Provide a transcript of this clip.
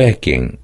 backing